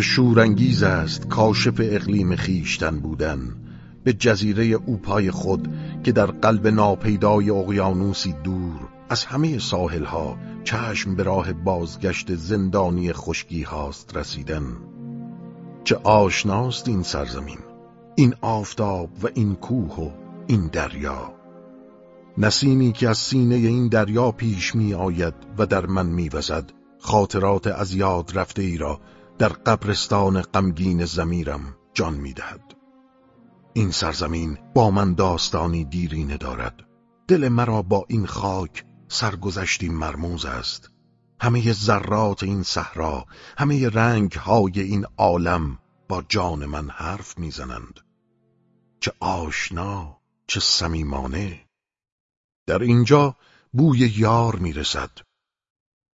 چه شورانگیز است کاشف اقلیم خیشتن بودن. به جزیره اوپای خود که در قلب ناپیدای اقیانوسی دور از همه ساحلها چشم به راه بازگشت زندانی خشکی هاست رسیدن. چه آشناست این سرزمین این آفتاب و این کوه و این دریا. نسیمی که از سینه این دریا پیش می آید و در من می وزد خاطرات از یاد رفته ای را در قبرستان غمگین زمیرم جان می دهد. این سرزمین با من داستانی دیرینه دارد. دل مرا با این خاک سرگذشتی مرموز است. همه ذرات این صحرا همه رنگ های این عالم با جان من حرف می‌زنند. چه آشنا چه صمیمانه. در اینجا بوی یار می‌رسد.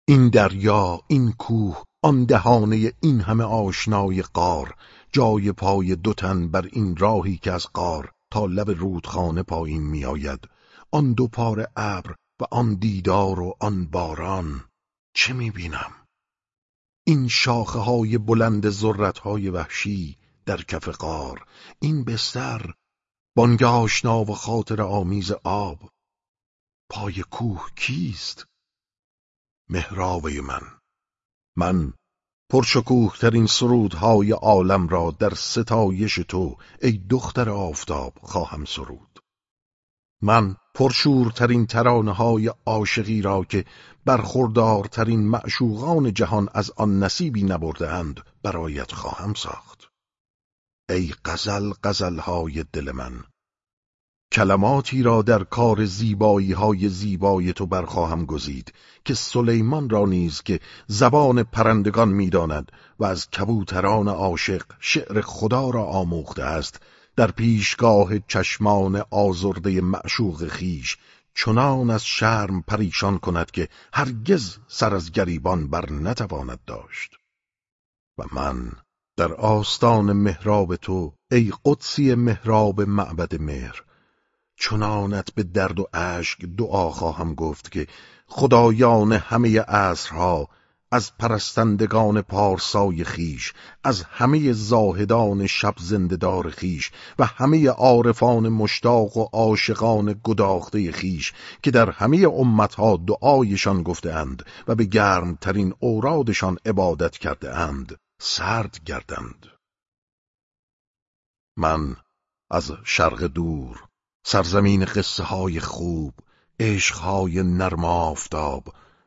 این دریا این کوه آن دهانه این همه آشنای قار جای پای دو تن بر این راهی که از قار تا لب رودخانه پایین میآید. آن دو پار ابر و آن دیدار و آن باران. چه می‌بینم؟ این شاخه های بلند زرت های وحشی در کف قار این بستر بانگ آشنا و خاطر آمیز آب. پای کوه کیست؟ مهراوی من. من پرشکوه ترین سرودهای عالم را در ستایش تو ای دختر آفتاب خواهم سرود. من پرشورترین ترانه های عاشقی را که برخوردارترین معشوقان جهان از آن نصیبی نبرده اند برایت خواهم ساخت. ای غزل غزلهای دل من کلماتی را در کار زیبایی های زیبای تو برخواهم گزید که سلیمان را نیز که زبان پرندگان می‌داند و از کبوتران عاشق شعر خدا را آموخته است در پیشگاه چشمان آزرده معشوق خیش چنان از شرم پریشان کند که هرگز سر از گریبان بر نتواند داشت. و من در آستان مهراب تو ای قدسی مهراب معبد مهر چنانت به درد و اشک دعا خواهم گفت که خدایان همه عصرها از پرستندگان پارسای خیش از همه زاهدان شب زنددار خیش و همه عارفان مشتاق و عاشقان گداخته خیش که در همه امتها دعایشان گفته اند و به گرمترین اورادشان عبادت کرده اند سرد گردند. من از شرق دور سرزمین قصه های خوب عشقهای نرم آفتاب.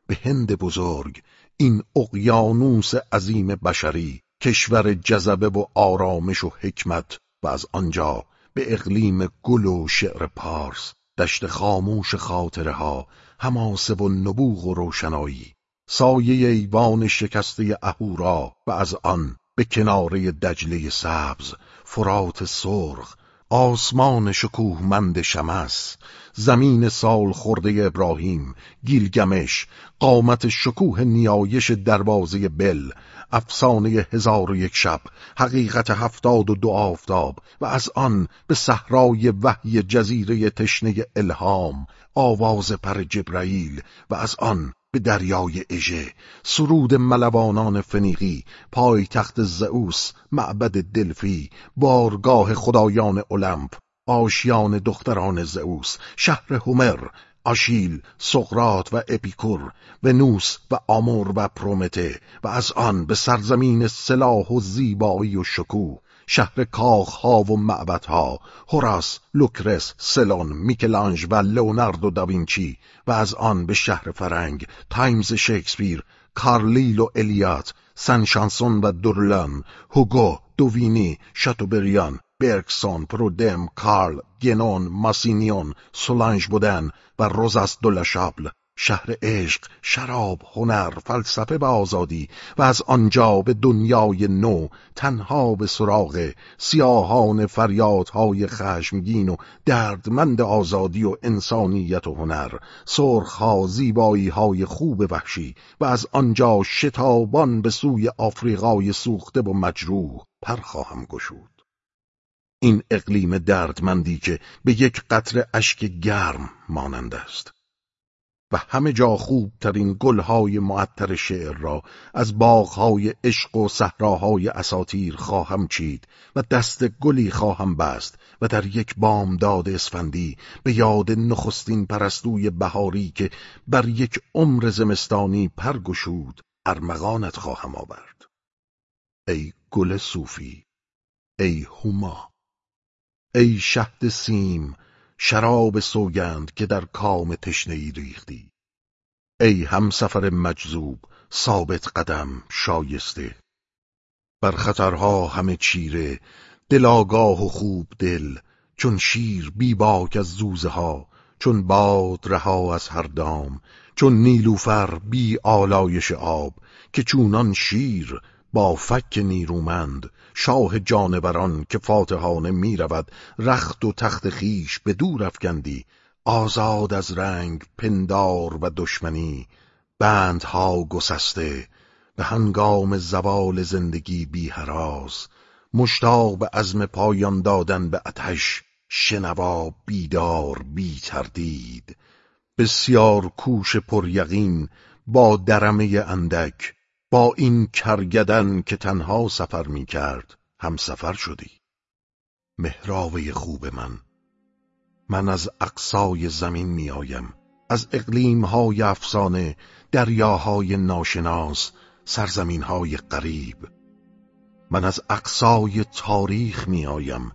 به هند بزرگ این اقیانوس عظیم بشری کشور جذبه و آرامش و حکمت. و از آنجا به اقلیم گل و شعر پارس دشت خاموش خاطره ها هماسه و نبوغ و روشنایی. سایه ایوان شکسته اهورا و از آن به کناره دجله سبز فرات سرخ آسمان شکوهمند شمس زمین سال خورده ابراهیم گیلگمش قامت شکوه نیایش دروازه بل افسانه هزار و یک شب حقیقت هفتاد و دو آفتاب و از آن به صحرای وحی جزیره تشنه الهام آواز پر جبرائیل و از آن به دریای اژه سرود ملوانان فنیقی پایتخت زئوس معبد دلفی بارگاه خدایان المپ آشیان دختران زئوس شهر هومر آشیل، سقرات و اپیکور، ونوس و آمور و پرومته و از آن به سرزمین سلاح و زیبایی و شکوه. شهر کاخها و معبدها هوراس لوکرس سلون میکلانج و لئوناردو داوینچی و از آن به شهر فرنگ تایمز شکسپیر کارلیل و الیات سن شانسون و دورلان هوگو دووینی شاتوبریان برکسون پرودم کارل گنون ماسینیون سولانج بودن و روزاس دولشابل شهر عشق، شراب، هنر، فلسفه و آزادی و از آنجا به دنیای نو تنها به سراغ سیاهان فریادهای خشمگین و دردمند آزادی و انسانیت و هنر سرخها زیباییهای خوب وحشی و از آنجا شتابان به سوی آفریقای سوخته و مجروح پر خواهم گشود. این اقلیم دردمندی که به یک قطر اشک گرم مانند است. و همه جا خوبترین گلهای معطر شعر را از باغهای عشق و صحراهای اساتیر خواهم چید و دست گلی خواهم بست و در یک بامداد اسفندی به یاد نخستین پرستوی بهاری که بر یک عمر زمستانی پرگشود ارمغانت خواهم آورد. ای گل صوفی ای هما ای شهد سیم شراب سوگند که در کام تشنهای ریختی. ای همسفر مجذوب ثابت قدم شایسته. بر خطرها همه چیره دل آگاه و خوب دل چون شیر بی باک از زوزه ها چون باد رها از هر دام چون نیلوفر بی آلایش آب که چونان شیر با فک نیرومند شاه جانوران که فاتحانه می رود رخت و تخت خیش به دور افکندی آزاد از رنگ پندار و دشمنی بندها گسسته به هنگام زوال زندگی بی هراز مشتاق به عزم پایان دادن به اتش شنوا بیدار بی تردید. بسیار کوش پر یقین با درمه اندک با این کرگدن که تنها سفر می کرد هم سفر شدی. مهراوه خوب من. من از اقصای زمین می آیم از اقلیمهای افسانه دریاهای ناشناس سرزمینهای قریب من از اقصای تاریخ می آیم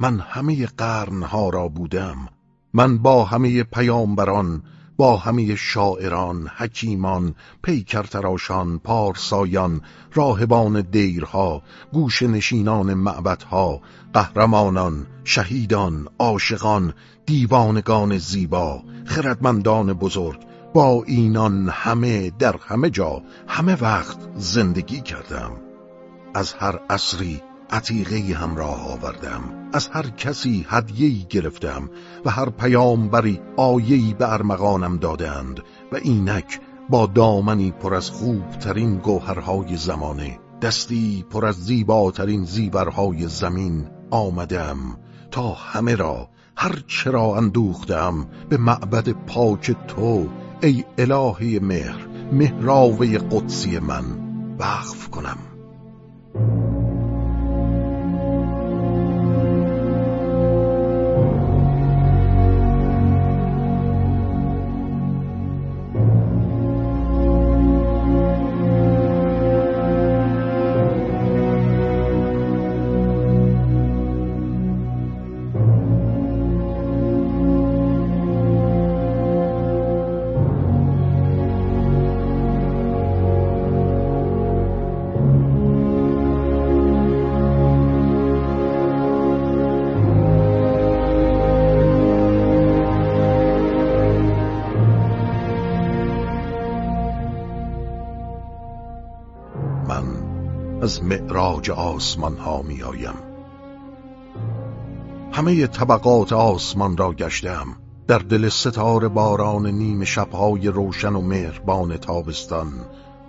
من همه قرنها را بودم. من با همه پیامبران با همه شاعران، حکیمان، پیکرتراشان، پارسایان، راهبان دیرها، گوش نشینان معبدها، قهرمانان، شهیدان، عاشقان، دیوانگان زیبا، خردمندان بزرگ، با اینان همه در همه جا همه وقت زندگی کردم. از هر عصری عتیقه همراه آوردم. از هر کسی هدیهی گرفتم و هر پیامبری آیهی به ارمغانم دادند و اینک با دامنی پر از خوبترین گوهرهای زمانه دستی پر از زیباترین زیورهای زمین آمدم تا همه را هر چرا اندوختم به معبد پاک تو ای الهی مهر مهراوه قدسی من وقف کنم. از معراج آسمان ها می آیم همه طبقات آسمان را گشتم در دل ستاره باران نیم شبهای روشن و مهربان تابستان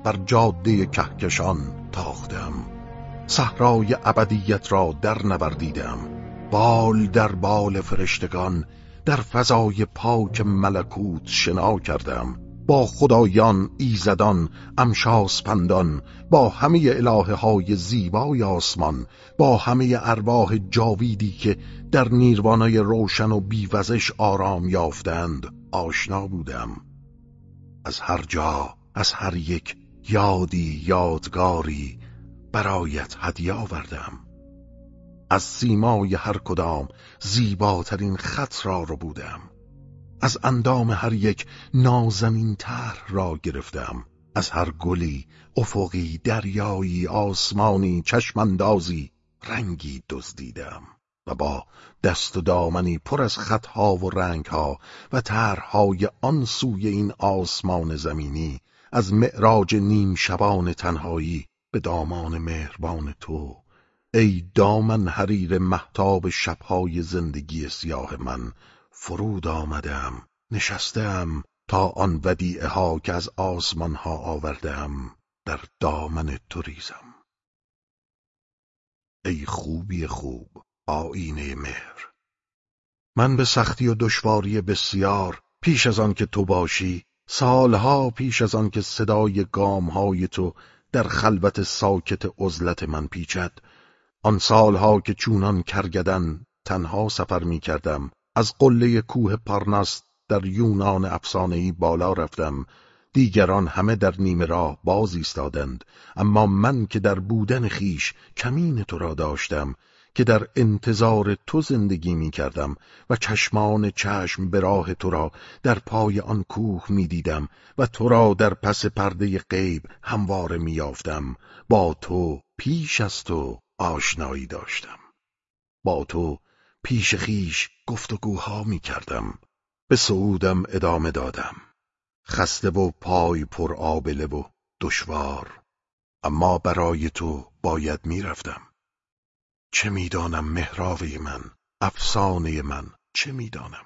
بر جاده کهکشان تاختم صحرای ابدیت را در نوردیدم بال در بال فرشتگان در فضای پاک ملکوت شنا کردم با خدایان ایزدان امشاسپندان با همه الهه های زیبای آسمان با همه ارواح جاویدی که در نیروانای روشن و بیوزش آرام یافتند آشنا بودم. از هر جا از هر یک یادی یادگاری برایت هدیه آوردم. از سیمای هر کدام زیباترین خط را رو بودم. از اندام هر یک نازمین تر را گرفتم. از هر گلی افقی دریایی آسمانی چشماندازی رنگی دزدیدم و با دست و دامنی پر از خطها و رنگها و طرحهای آن سوی این آسمان زمینی از معراج نیم شبان تنهایی به دامان مهربان تو. ای دامن حریر محتاب شبهای زندگی سیاه من فرود آمدم نشستم تا آن ودیعه ها که از آسمان ها آوردم در دامن تو ریزم. ای خوبی خوب آینه مهر. من به سختی و دشواری بسیار پیش از آن که تو باشی سالها پیش از آن که صدای گامهای تو در خلوت ساکت عزلت من پیچد آن سالها که چونان کرگدن تنها سفر می کردم از قله کوه پارناس در یونان افسانهای بالا رفتم. دیگران همه در نیمه راه باز ایستادند. اما من که در بودن خیش کمین تو را داشتم که در انتظار تو زندگی می کردم و چشمان چشم به راه تو را در پای آن کوه می دیدم و تو را در پس پرده غیب همواره می یافتم با تو پیش از تو آشنایی داشتم. با تو پیش خیش گفتگوها می کردم به سعودم ادامه دادم. خسته و پای پر آبله و دشوار. اما برای تو باید می‌رفتم. چه می‌دانم مهراوی من افسانه من چه می‌دانم؟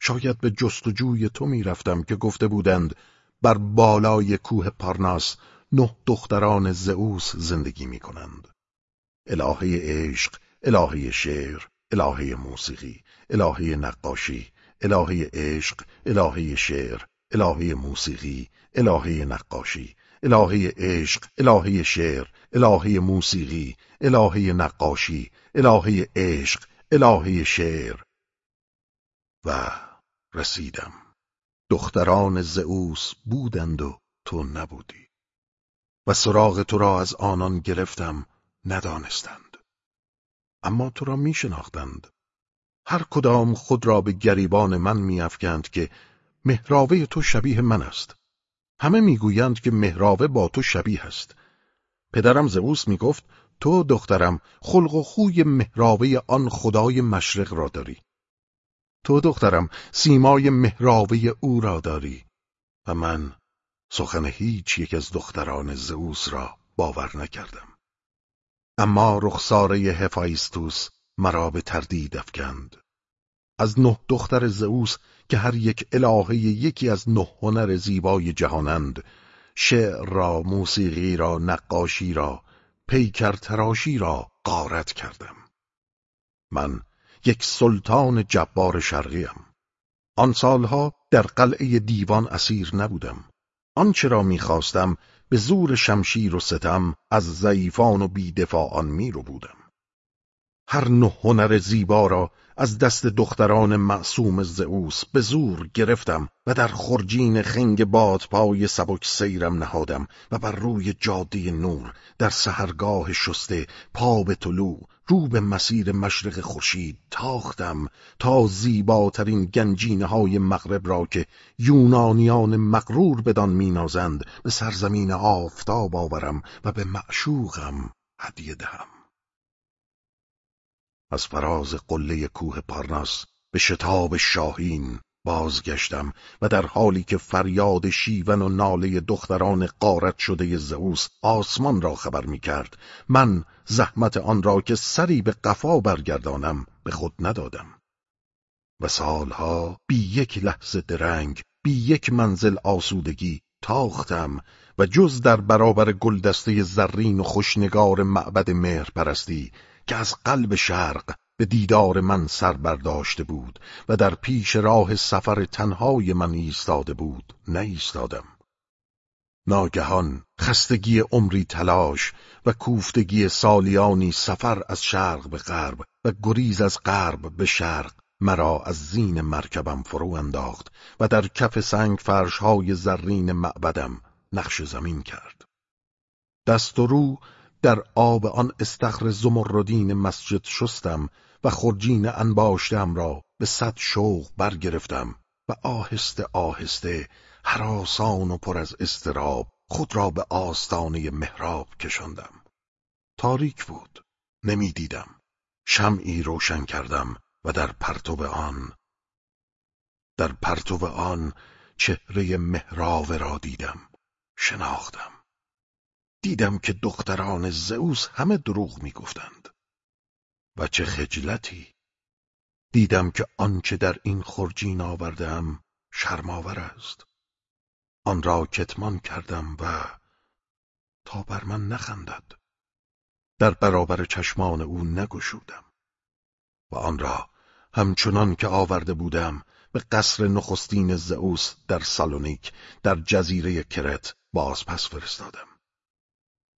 شاید به جستجوی تو می‌رفتم که گفته بودند بر بالای کوه پارناس نه دختران زئوس زندگی می‌کنند. الهه عشق الهه شعر الهه موسیقی الهه نقاشی الهه عشق الهه شعر الهه موسیقی الهه نقاشی الهه عشق الهه شعر الهه موسیقی الهه نقاشی الهه عشق الهه شعر. و رسیدم. دختران زئوس بودند و تو نبودی. و سراغ تو را از آنان گرفتم ندانستند. اما تو را می شناختند هر کدام خود را به گریبان من میافکند که مهراوه تو شبیه من است. همه می‌گویند که مهراوه با تو شبیه است. پدرم زئوس می‌گفت تو دخترم خلق و خوی مهراوه آن خدای مشرق را داری. تو دخترم سیمای مهراوه او را داری. و من سخن هیچ یک از دختران زئوس را باور نکردم. اما رخساره هفایستوس مرا به تردید افکند. از نه دختر زئوس که هر یک الهه یکی از نه هنر زیبای جهانند شعر را موسیقی را نقاشی را پیکر تراشی را قارت کردم. من یک سلطان جبار شرقیم. آن سالها در قلعه دیوان اسیر نبودم. آنچه را می‌خواستم به زور شمشیر و ستم از ضعیفان و بیدفاعان می رو بودم هر نه هنر زیبا را از دست دختران معصوم زئوس به زور گرفتم و در خرجین خنگ بادپای سبک سیرم نهادم و بر روی جاده نور در سهرگاه شسته پا به طلوع رو به مسیر مشرق خورشید تاختم تا زیباترین گنجینه های مغرب را که یونانیان مغرور بدان مینازند به سرزمین آفتاب آورم و به معشوقم هدیه دهم. از فراز قله کوه پارناس به شتاب شاهین بازگشتم و در حالی که فریاد شیون و ناله دختران قارت شده زئوس آسمان را خبر می کرد من زحمت آن را که سری به قفا برگردانم به خود ندادم. و سالها بی یک لحظه درنگ بی یک منزل آسودگی تاختم و جز در برابر گلدسته زرین و خوشنگار معبد مهر پرستی که از قلب شرق به دیدار من سر برداشته بود و در پیش راه سفر تنهای من ایستاده بود نایستادم. ناگهان خستگی عمری تلاش و کوفتگی سالیانی سفر از شرق به غرب و گریز از غرب به شرق مرا از زین مرکبم فرو انداخت و در کف سنگ فرشهای زرین معبدم نقش زمین کرد. دست و رو در آب آن استخر زمردین مسجد شستم و خرجین انباشتم را به صد شوق برگرفتم و آهسته آهسته حراسان و پر از استراب خود را به آستانه محراب کشاندم. تاریک بود نمی‌دیدم. شمعی روشن کردم و در پرتو آن در پرتو آن چهره مهراوه را دیدم شناختم. دیدم که دختران زئوس همه دروغ می‌گفتند. و چه خجلتی. دیدم که آنچه در این خرجین آوردم شرماور است. آن را کتمان کردم و تا بر من نخندد. در برابر چشمان او نگشودم. و آن را همچنان که آورده بودم به قصر نخستین زئوس در سالونیک در جزیره کرت باز پس فرستادم.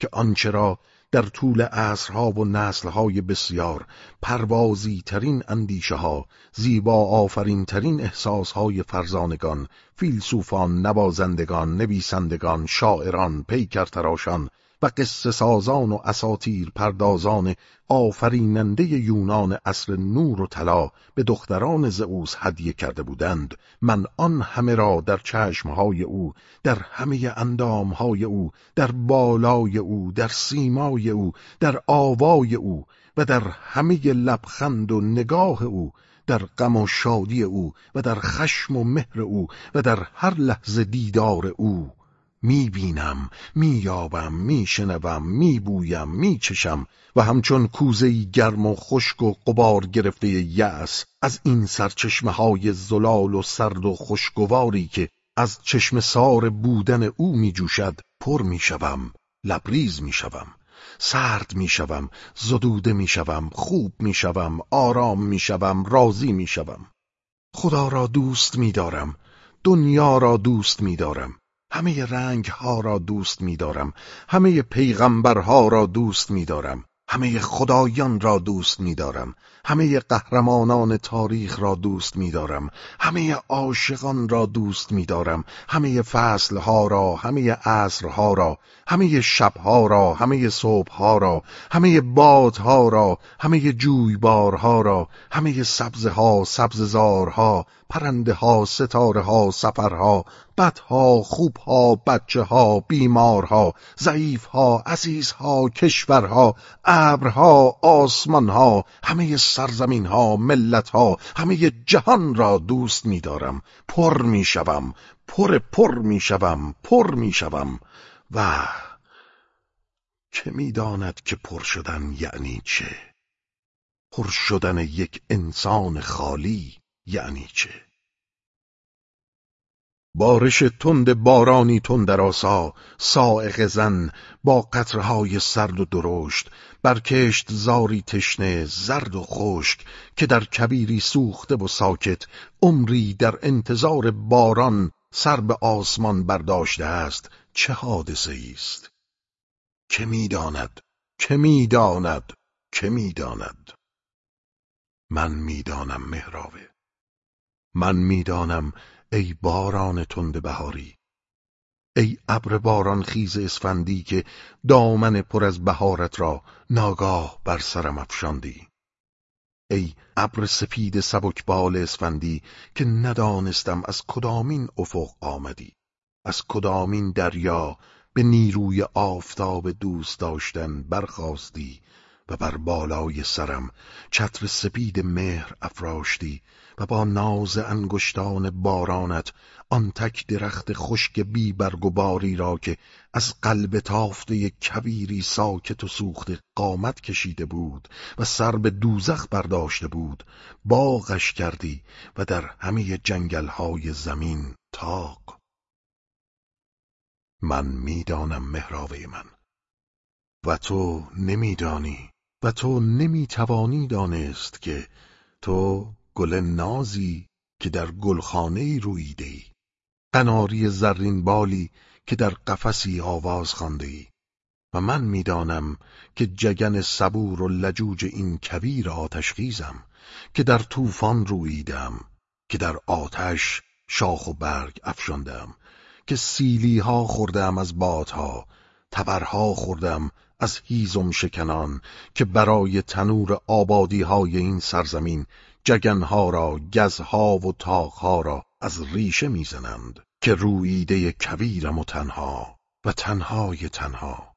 که آنچه را در طول عصرها و نسلهای بسیار پروازی ترین اندیشه ها زیبا آفرین ترین احساس های فرزانگان فیلسوفان نوازندگان نویسندگان شاعران پیکرتراشان و قصه سازان و اساتیر پردازان آفریننده یونان اصر نور و طلا به دختران زئوس هدیه کرده بودند. من آن همه را در چشمهای او در همه اندامهای او در بالای او در سیمای او در آوای او و در همه لبخند و نگاه او در غم و شادی او و در خشم و مهر او و در هر لحظه دیدار او. می بینم می یابم می شنوم می بویم می چشم و همچون کوزه گرم و خشک و قبار گرفته یأس از این سرچشمه های زلال و سرد و خوشگواری که از چشم سار بودن او می جوشد پر می شوم لبریز می شوم سرد می شوم زدوده می شوم خوب می شوم آرام می شوم راضی می شوم خدا را دوست می دارم دنیا را دوست می دارم همه رنگ ها را دوست می دارم همه پیغمبرها را دوست می دارم همه خدایان را دوست می دارم همه قهرمانان تاریخ را دوست می دارم همه عاشقان را دوست می دارم همه فصلها را همه عصرها را همه شبها را همه صبحها را همه بادها را همه جویبارها را همه سبزها سبززارها پرنده ها ستاره ها سفرها بدها خوبها بچه ها بیمارها ضعیفها عزیزها کشورها ابرها آسمانها همه سرزمینها ملتها همه جهان را دوست می‌دارم. پر می‌شوم پر پر می‌شوم پر می‌شوم. و که می‌داند که پر شدن یعنی چه؟ پر شدن یک انسان خالی یعنی چه؟ بارش تند بارانی تندراسا سائق زن با قطرهای سرد و درشت برکشت زاری تشنه زرد و خشک که در کبیری سوخته و ساکت عمری در انتظار باران سر به آسمان برداشته است چه حادثه است؟ که می‌داند که می‌داند که می‌داند من می‌دانم مهراوه من می‌دانم ای باران تند بهاری ای ابر باران خیز اسفندی که دامن پر از بهارت را ناگاه بر سرم افشاندی. ای ابر سپید سبکبال اسفندی که ندانستم از کدامین افق آمدی. از کدامین دریا به نیروی آفتاب دوست داشتن برخواستی و بر بالای سرم چتر سپید مهر افراشتی. و با ناز انگشتان بارانت آن تک درخت خشک بی برگ و باری را که از قلب تافته کبیری ساکت و سوخت قامت کشیده بود و سر به دوزخ برداشته بود باغش کردی و در همه جنگلهای زمین تاق من می‌دانم مهراوه من و تو نمیدانی و تو نمی‌توانی دانست که تو گل نازی که در گلخانه رویده ای قناری زرین بالی که در قفسی آواز خانده ای و من می‌دانم که جگن صبور و لجوج این کبیر آتشخیزم که در طوفان رویدم که در آتش شاخ و برگ افشاندم که سیلی ها خوردم از بادها تبرها خوردم از هیزم شکنان که برای تنور آبادی های این سرزمین جگنها را گزها و تاقها را از ریشه می‌زنند که رویده کبیرم و تنها و تنهای تنها.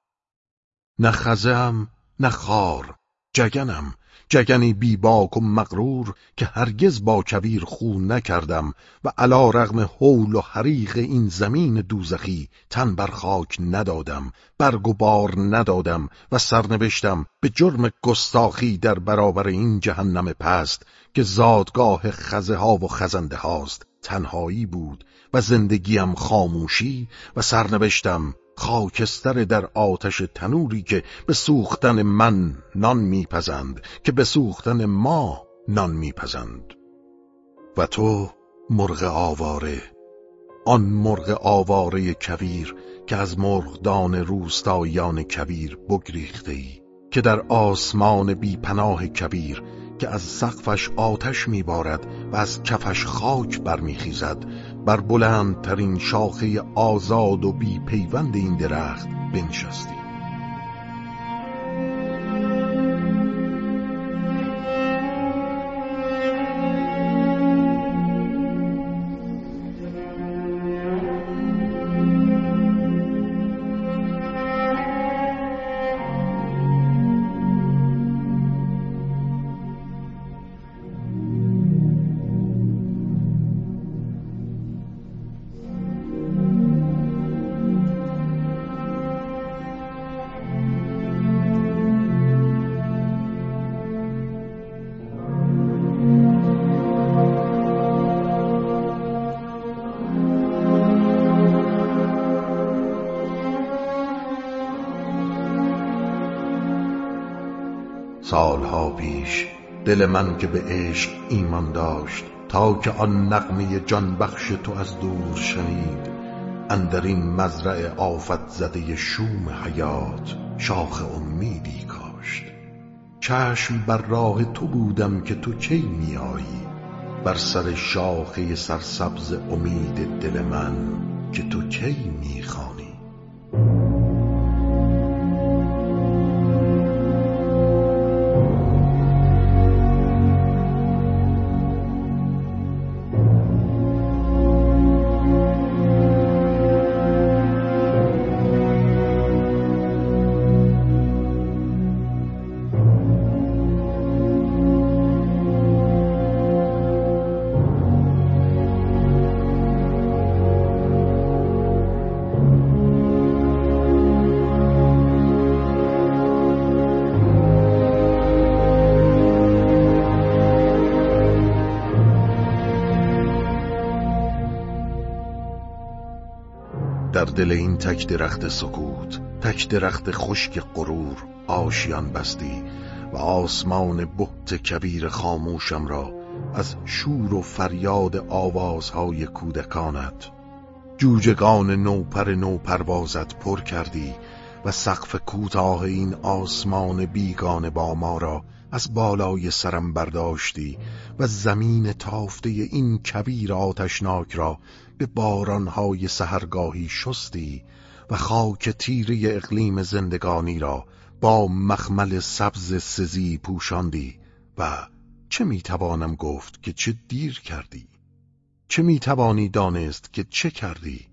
نه خزم نه خار جگنم جگنی بیباک و مغرور که هرگز با کبیر خون نکردم و علا رغم حول و حریق این زمین دوزخی تن بر خاک ندادم برگ و بار ندادم و سرنوشتم به جرم گستاخی در برابر این جهنم پست که زادگاه خزه ها و خزنده هاست. تنهایی بود و زندگیم خاموشی و سرنوشتم خاکستر در آتش تنوری که به سوختن من نان میپزند که به سوختن ما نان میپزند. و تو مرغ آواره. آن مرغ آواره کویر که از مرغدان روستایان کبیر بگریخته ای که در آسمان بی پناه کبیر که از سقفش آتش میبارد و از کفش خاک برمیخیزد. بر بلندترین شاخه آزاد و بی پیوند این درخت بنشستی. دل من که به عشق ایمان داشت تا که آن نغمه جان بخش تو از دور شنید. اندر این مزرع آفت زده شوم حیات شاخ امیدی کاشت. چشم بر راه تو بودم که تو کی میایی؟ بر سر شاخه سرسبز امید دل من که تو کی می‌خوانی؟ دل این تک درخت سکوت تک درخت خشک غرور آشیان بستی و آسمان بحت کبیر خاموشم را از شور و فریاد آوازهای کودکانت. جوجگان نوپر نوپروازت پر کردی و سقف کوتاه این آسمان بیگانه با ما را از بالای سرم برداشتی و زمین تافته این کبیر آتشناک را به بارانهای سهرگاهی شستی و خاک تیره اقلیم زندگانی را با مخمل سبز سزی پوشاندی و چه می‌توانم گفت که چه دیر کردی؟ چه می‌توانی دانست که چه کردی؟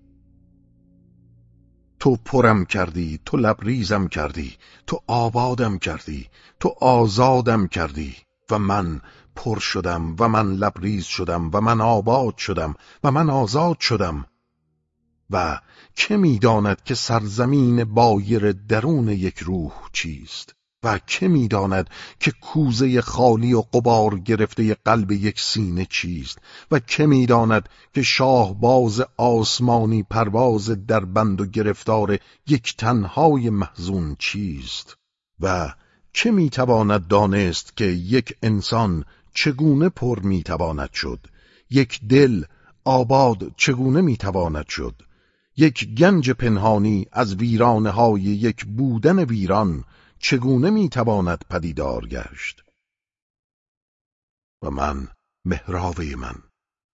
تو پرم کردی تو لبریزم کردی تو آبادم کردی تو آزادم کردی و من پر شدم و من لبریز شدم و من آباد شدم و من آزاد شدم. و که می‌داند که سرزمین بایر درون یک روح چیست؟ و که می‌داند که کوزه خالی و قبار گرفته قلب یک سینه چیست و که می‌داند که شاهباز آسمانی پرواز در بند و گرفتار یک تنهای محزون چیست و که می‌تواند دانست که یک انسان چگونه پر می‌تواند شد؟ یک دل آباد چگونه می‌تواند شد؟ یک گنج پنهانی از ویرانه های یک بودن ویران چگونه می‌تواند پدیدار گشت؟ و من مهراوی من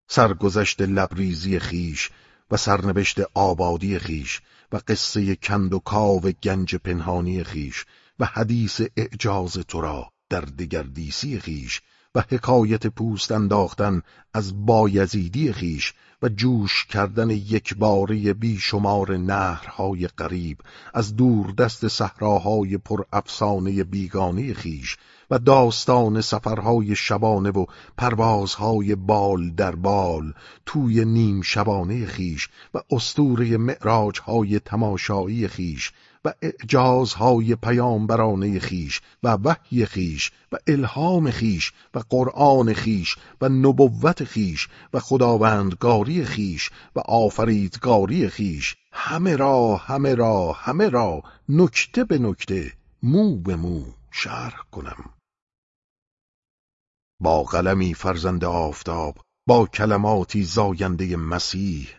سرگذشت لبریزی خیش و سرنوشت آبادی خیش و قصه کند و کاو گنج پنهانی خیش و حدیث اعجاز تو را در دگردیسی خیش و حکایت پوست انداختن از بایزیدی خیش و جوش کردن یک باره بیشمار نهرهای قریب از دور دست صحراهای پر افسانه بیگانه خیش و داستان سفرهای شبانه و پروازهای بال در بال توی نیم شبانه خیش و استوره معراجهای تماشایی خیش و اعجازهای پیامبرانه خیش و وحی خیش و الهام خیش و قرآن خیش و نبوت خیش و خداوندگاری خیش و آفریدگاری خیش. همه را همه را همه را نکته به نکته مو به مو شرح کنم. با قلمی فرزند آفتاب با کلماتی زاینده مسیح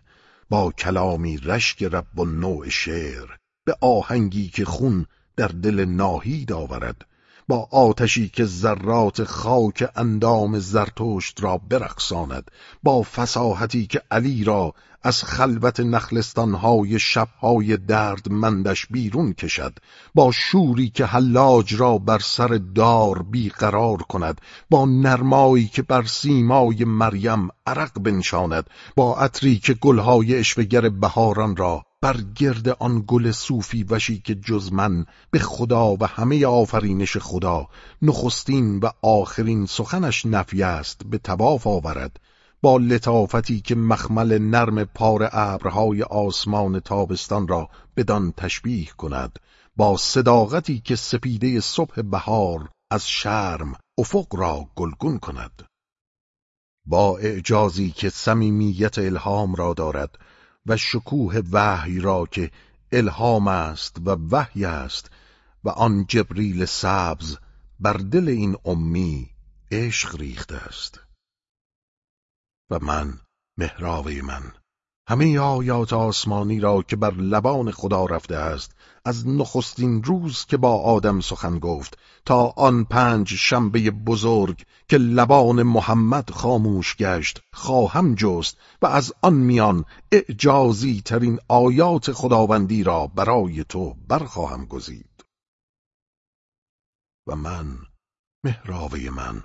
با کلامی رشک رب و نوع شعر به آهنگی که خون در دل ناهید آورد با آتشی که ذرات خاک اندام زرتشت را برقصاند با فساحتی که علی را از خلوت نخلستانهای شبهای دردمندش بیرون کشد با شوری که حلاج را بر سر دار بیقرار کند با نرمایی که بر سیمای مریم عرق بنشاند با عطری که گلهای اشوگر بهاران را بر گرد آن گل صوفی وشی که جز من به خدا و همه آفرینش خدا. نخستین و آخرین سخنش نفی است به تواف آورد. با لطافتی که مخمل نرم پار ابرهای آسمان تابستان را بدان تشبیه کند. با صداقتی که سپیده صبح بهار از شرم افق را گلگون کند. با اعجازی که صمیمیت الهام را دارد و شکوه وحی را که الهام است و وحی است و آن جبریل سبز بر دل این امی عشق ریخته است. و من مهراوی من همه آیات آسمانی را که بر لبان خدا رفته است از نخستین روز که با آدم سخن گفت تا آن پنج شنبه بزرگ که لبان محمد خاموش گشت خواهم جست و از آن میان اعجازی ترین آیات خداوندی را برای تو برخواهم گزید. و من مهراوی من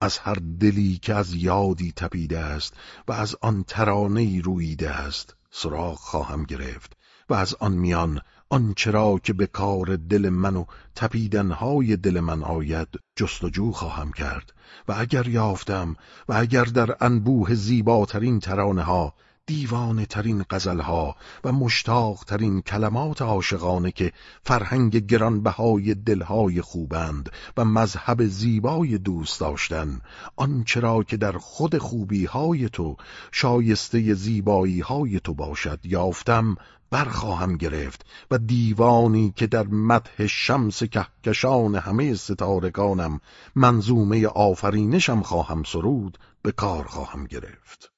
از هر دلی که از یادی تپیده است و از آن ترانه رویده است سراغ خواهم گرفت و از آن میان آنچرا که به کار دل من و تپیدنهای دل من آید جستجو خواهم کرد. و اگر یافتم و اگر در انبوه زیباترین ترانه ها دیوانه ترین غزلها و مشتاق ترین کلمات عاشقانه که فرهنگ گرانبهای دلهای خوبند و مذهب زیبای دوست داشتن آنچرا که در خود خوبیهای تو شایسته زیباییهای تو باشد یافتم برخواهم گرفت و دیوانی که در مدح شمس کهکشان همه ستارگانم منظومه آفرینشم خواهم سرود به کار خواهم گرفت.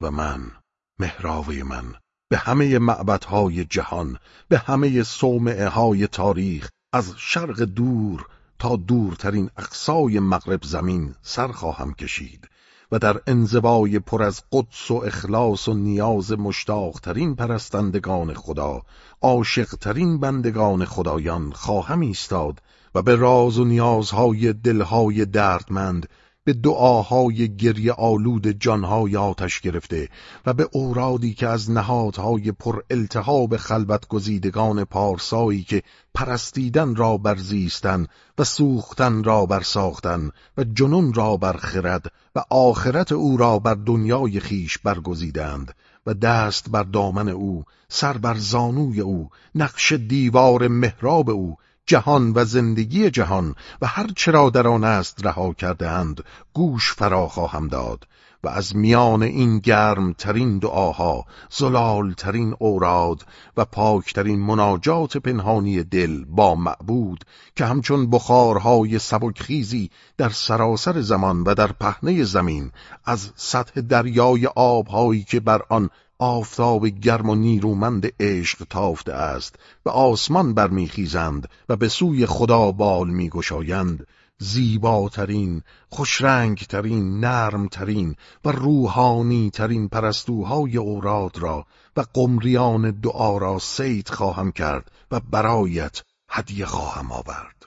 و من مهراوی من به همه معبدهای جهان به همه صومعه های تاریخ از شرق دور تا دورترین اقصای مغرب زمین سر خواهم کشید و در انزوای پر از قدس و اخلاص و نیاز مشتاقترین پرستندگان خدا عاشقترین بندگان خدایان خواهم ایستاد و به راز و نیازهای دلهای دردمند به دعاهای گریه آلود جانهای آتش گرفته و به اورادی که از نهادهای پر التهاب خلبت گزیدگان پارسایی که پرستیدن را برزیستن و سوختن را بر ساختن و جنون را بر خرد و آخرت او را بر دنیای خیش برگزیدند و دست بر دامن او سر بر زانوی او نقش دیوار محراب او جهان و زندگی جهان و هر چرا در آن است رها کرده اند گوش فرا خواهم داد و از میان این گرم ترین دعاها زلال ترین اوراد و پاکترین مناجات پنهانی دل با معبود که همچون بخارهای سبکخیزی در سراسر زمان و در پهنه زمین از سطح دریای آبهایی که بر آن آفتاب گرم و نیرومند عشق تافته است و آسمان برمیخیزند و به سوی خدا بال میگشایند. زیباترین، خوشرنگترین، نرمترین و روحانیترین پرستوهای اوراد را و قمریان دعا را سید خواهم کرد و برایت هدیه خواهم آورد.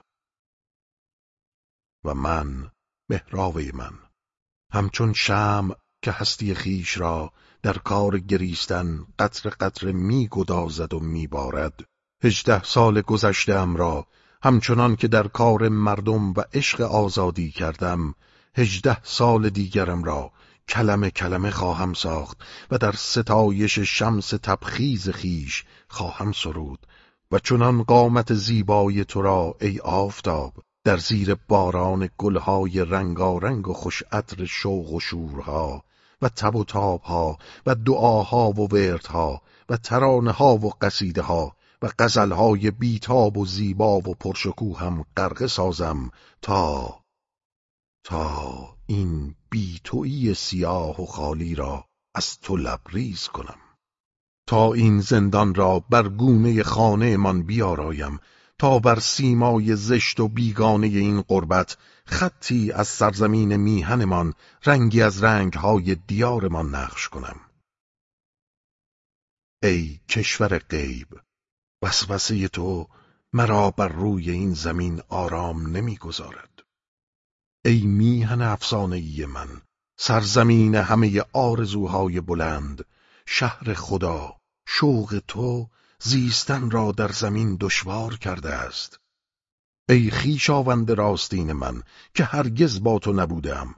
و من مهراوی من همچون شم که هستی خیش را در کار گریستن قطر قطر می گدازد و می بارد. هجده سال گذشتم را همچنان که در کار مردم و عشق آزادی کردم هجده سال دیگرم را کلمه کلمه خواهم ساخت و در ستایش شمس تبخیز خیش خواهم سرود و چنان قامت زیبای تو را ای آفتاب در زیر باران گلهای رنگارنگ و خوش عطر شوق و شورها و تب و تابها و دعاها و وردها و ترانه ها و قصیده ها و غزلهای بیتاب و زیبا و پرشکوه هم غرقه سازم تا تا این بیتویی سیاه و خالی را از تو لبریز کنم. تا این زندان را بر گونه خانه من بیارایم تا بر سیمای زشت و بیگانه این قربت خطی از سرزمین میهنمان رنگی از رنگهای دیارمان نقش کنم. ای کشور غیب وسوسه تو مرا بر روی این زمین آرام نمی‌گذارد. ای میهن افسانهای من سرزمین همه آرزوهای بلند شهر خدا شوق تو زیستن را در زمین دشوار کرده است. ای خیشاوند راستین من که هرگز با تو نبودم.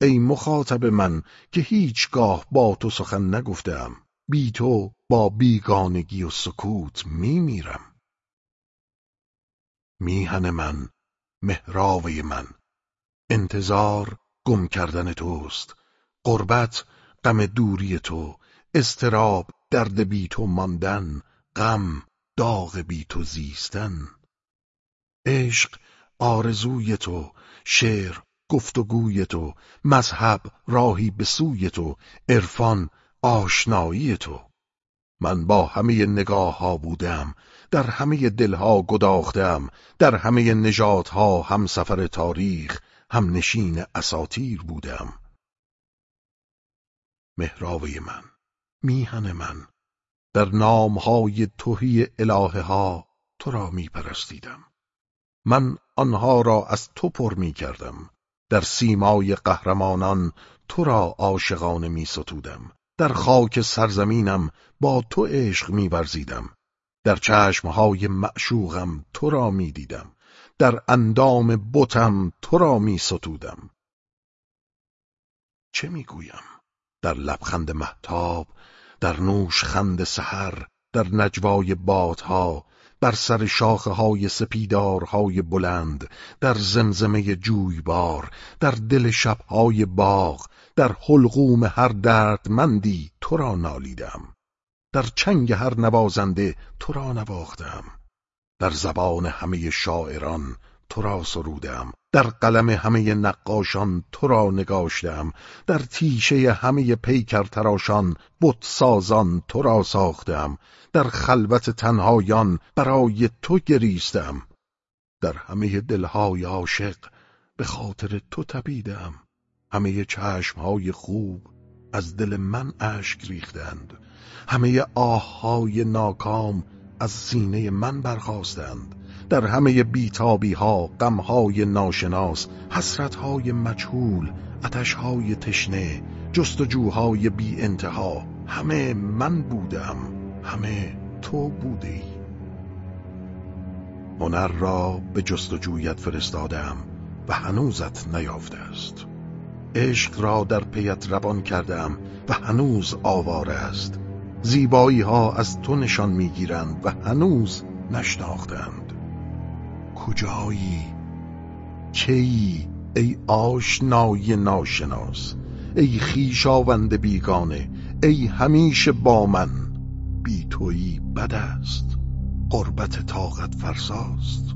ای مخاطب من که هیچگاه با تو سخن نگفتم. بی تو با بیگانگی و سکوت می میرم میهن من مهراوی من انتظار گم کردن توست. قربت غم دوری تو استراب درد بی تو ماندن غم داغ بی تو زیستن. عشق آرزوی تو شعر گفتگوی تو مذهب راهی به سوی تو عرفان آشنایی تو. من با همه نگاه ها بودم در همه دلها گداختم در همه نژادها هم سفر تاریخ هم نشین اساتیر بودم. مهراوی من میهن من در نامهای توهی الهه ها تو را می پرستیدم من آنها را از تو پر می کردم. در سیمای قهرمانان تو را عاشقانه می ستودم. در خاک سرزمینم با تو عشق می ورزیدم. در چشمهای معشوقم تو را می دیدم. در اندام بتم تو را می ستودم. چه می گویم؟ در لبخند محتاب در نوش خند سحر در نجوای بادها بر سر شاخه های سپیدارهای بلند در زمزمه جویبار در دل شبهای باغ در حلقوم هر دردمندی تو را نالیدم. در چنگ هر نوازنده تو را نواختم. در زبان همه شاعران تو را سرودم. در قلم همه نقاشان تو را نگاشتم. در تیشه همه پیکر تراشان بت سازان تو را ساختم. در خلوت تنهایان برای تو گریستم. در همه دلهای عاشق به خاطر تو تبیدم همه چشمهای خوب از دل من اشک ریختند. همه آههای ناکام از سینه من برخواستند در همه بیتابی ها غم های ناشناس حسرت های مجهول عتش های تشنه جستجوهای بی انتها همه من بودم همه تو بودی. هنر را به جستجویت فرستادم و هنوزت نیافته است. عشق را در پیت روان کردم و هنوز آواره است. زیبایی ها از تو نشان می‌گیرند و هنوز نشناختند کجایی؟ کی ای آشنای ناشناس؟ ای خیشاوند بیگانه ای همیشه با من. بی تویی بد است قربت طاقت فرساست.